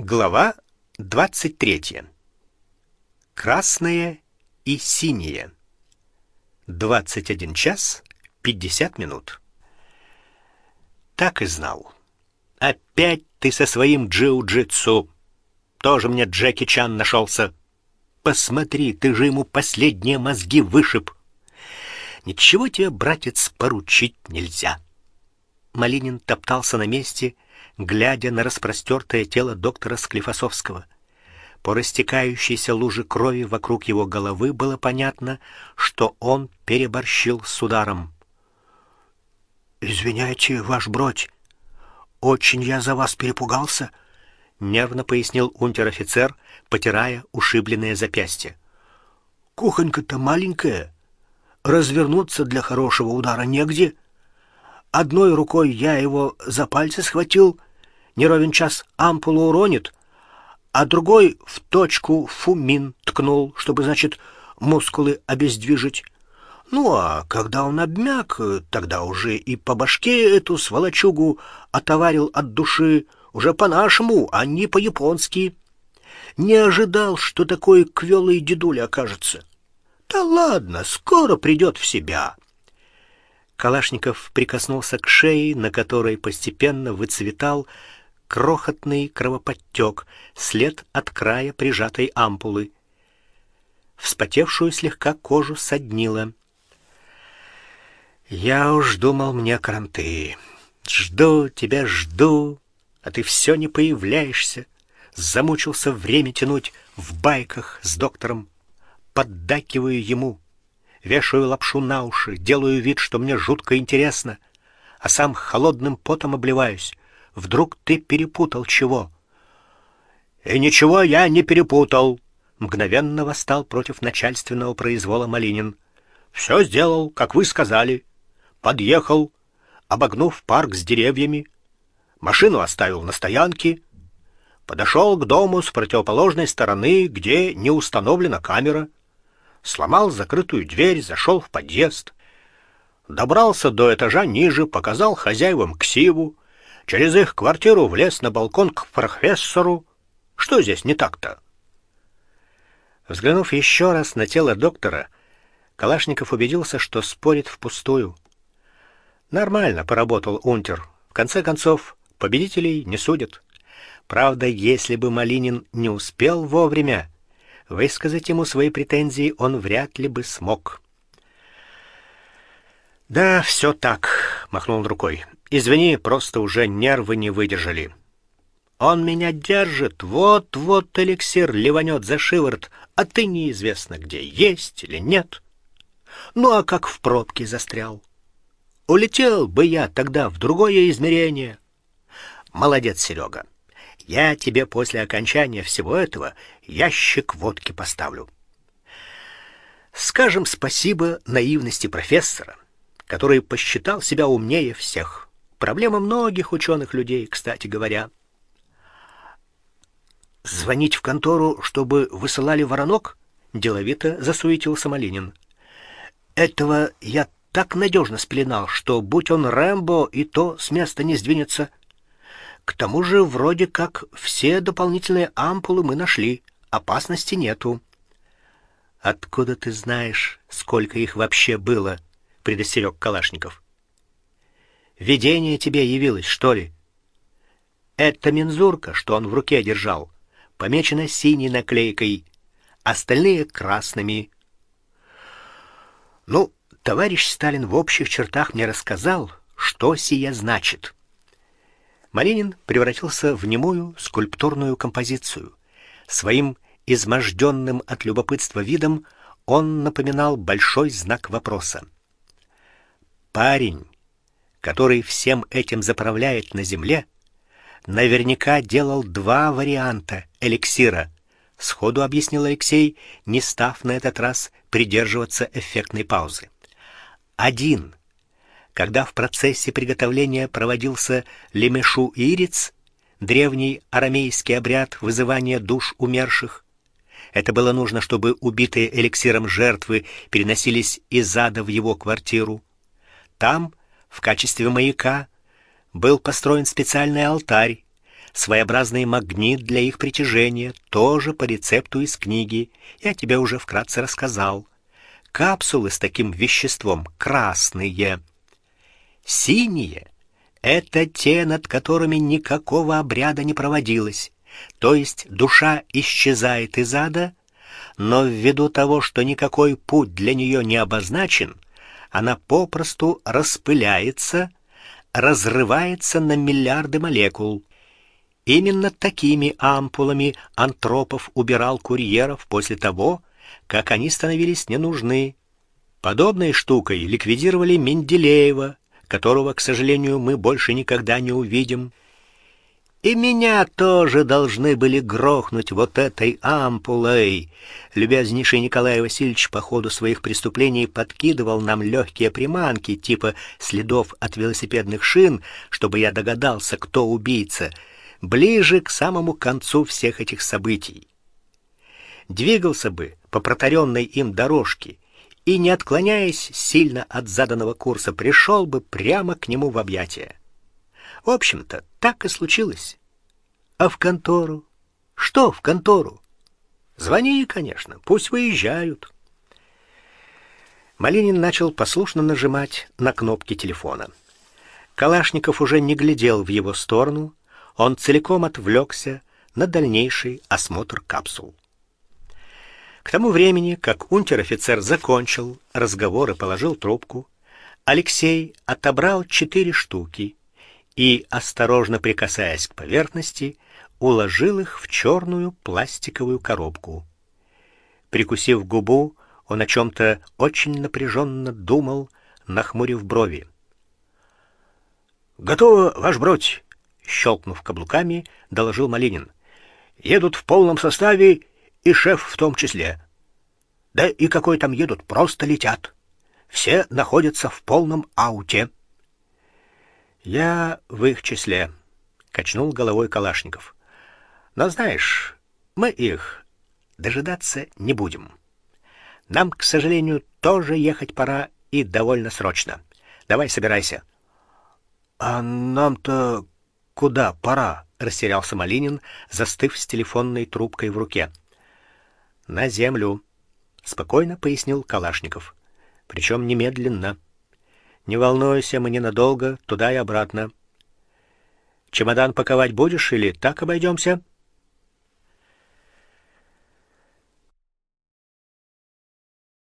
Глава 23. Красное и синее. 21 час 50 минут. Так и знал. Опять ты со своим джиу-джитсу. Тоже мне Джеки Чан нашелся. Посмотри, ты же ему последние мозги вышиб. Ничего тебе, братец, поручить нельзя. Малинин топтался на месте, глядя на распростертое тело доктора Склифосовского. По растекающейся луже крови вокруг его головы было понятно, что он переборщил с ударом. Извиняйте, ваш бродь. Очень я за вас перепугался, нервно пояснил унтер-офицер, потирая ушибленное запястье. Кухонька-то маленькая, развернуться для хорошего удара негде. Одной рукой я его за пальцы схватил, не ровен час ампулу уронит, а другой в точку фумин ткнул, чтобы, значит, мускулы обездвижить. Ну а когда он обмяк, тогда уже и по башке эту сволочугу отоварил от души, уже по-нашему, а не по-японски. Не ожидал, что такой квелый дедуля окажется. Да ладно, скоро придет в себя. Калашников прикоснулся к шее, на которой постепенно выцветал крохотный кровоподтек, след от края прижатой ампулы. Вспотевшую слегка кожу соднило. Я уж думал, мне кранты. Жду тебя, жду, а ты все не появляешься. Замучился время тянуть в байках с доктором. Поддакиваю ему, вешаю лапшу на уши, делаю вид, что мне жутко интересно, а сам холодным потом обливаюсь. Вдруг ты перепутал чего? И ничего я не перепутал. Мгновенно восстал против начальственного произвола Малинин. Все сделал, как вы сказали. Подъехал, обогнув парк с деревьями, машину оставил на стоянке, подошел к дому с противоположной стороны, где не установлена камера, сломал закрытую дверь, зашел в подъезд, добрался до этажа ниже, показал хозяевам ксиву, Через их квартиру влез на балкон к профессору. Что здесь не так-то? Взглянув еще раз на тело доктора, Калашников убедился, что спорит впустую. Нормально поработал Унтер. В конце концов, победителей не судят. Правда, если бы Малинин не успел вовремя высказать ему свои претензии, он вряд ли бы смог. Да, все так, махнул рукой. Извини, просто уже нервы не выдержали. Он меня держит, вот-вот эликсир ливанет за шиворот, а ты неизвестно где есть или нет. Ну а как в пробке застрял? Улетел бы я тогда в другое измерение. Молодец, Серега. Я тебе после окончания всего этого ящик водки поставлю. Скажем спасибо наивности профессора, который посчитал себя умнее всех. Проблема многих ученых людей, кстати говоря. Звонить в контору, чтобы высылали воронок? деловито засуетился Малинин. Этого я так надежно спеленал, что будь он Рэмбо, и то с места не сдвинется. К тому же, вроде как все дополнительные ампулы мы нашли, опасности нету. Откуда ты знаешь, сколько их вообще было? предостерег Калашников. Видение тебе явилось, что ли? Это мензурка, что он в руке держал, помечена синей наклейкой, остальные красными. Ну, товарищ Сталин в общих чертах мне рассказал, что сия значит. Малинин превратился в немую скульптурную композицию. Своим изможденным от любопытства видом он напоминал большой знак вопроса. Парень который всем этим заправляет на земле, наверняка делал два варианта эликсира. Сходу объяснил Алексей, не став на этот раз придерживаться эффектной паузы. Один. Когда в процессе приготовления проводился лемешу ириц, древний арамейский обряд вызывания душ умерших, это было нужно, чтобы убитые эликсиром жертвы переносились из ада в его квартиру. Там в качестве маяка был построен специальный алтарь, своеобразный магнит для их притяжения, тоже по рецепту из книги. Я тебе уже вкратце рассказал. Капсулы с таким веществом красные. Синие это те, над которыми никакого обряда не проводилось. То есть душа исчезает из ада, но ввиду того, что никакой путь для нее не обозначен, она попросту распыляется, разрывается на миллиарды молекул. Именно такими ампулами Антропов убирал курьеров после того, как они становились ненужны. Подобной штукой ликвидировали Менделеева, которого, к сожалению, мы больше никогда не увидим. И меня тоже должны были грохнуть вот этой ампулой. Любезнейший Николай Васильевич по ходу своих преступлений подкидывал нам легкие приманки, типа следов от велосипедных шин, чтобы я догадался, кто убийца, ближе к самому концу всех этих событий. Двигался бы по протаренной им дорожке и, не отклоняясь сильно от заданного курса, пришел бы прямо к нему в объятия. В общем-то, так и случилось. А в контору? Что в контору? Звони, конечно, пусть выезжают. Малинин начал послушно нажимать на кнопки телефона. Калашников уже не глядел в его сторону, он целиком отвлекся на дальнейший осмотр капсул. К тому времени, как унтер-офицер закончил разговор и положил трубку, Алексей отобрал четыре штуки и, осторожно прикасаясь к поверхности, уложил их в черную пластиковую коробку. Прикусив губу, он о чем то очень напряженно думал, нахмурив брови. Готово, ваш бродь, щелкнув каблуками, доложил Малинин. Едут в полном составе и шеф в том числе. Да и какой там едут, просто летят. Все находятся в полном ауте. Я в их числе, качнул головой Калашников. Но знаешь, мы их дожидаться не будем. Нам, к сожалению, тоже ехать пора и довольно срочно. Давай, собирайся. А нам-то куда пора? растерялся Малинин, застыв с телефонной трубкой в руке. На землю, спокойно пояснил Калашников. Причем немедленно. Не волнуйся, мы ненадолго, туда и обратно. Чемодан паковать будешь или так обойдемся?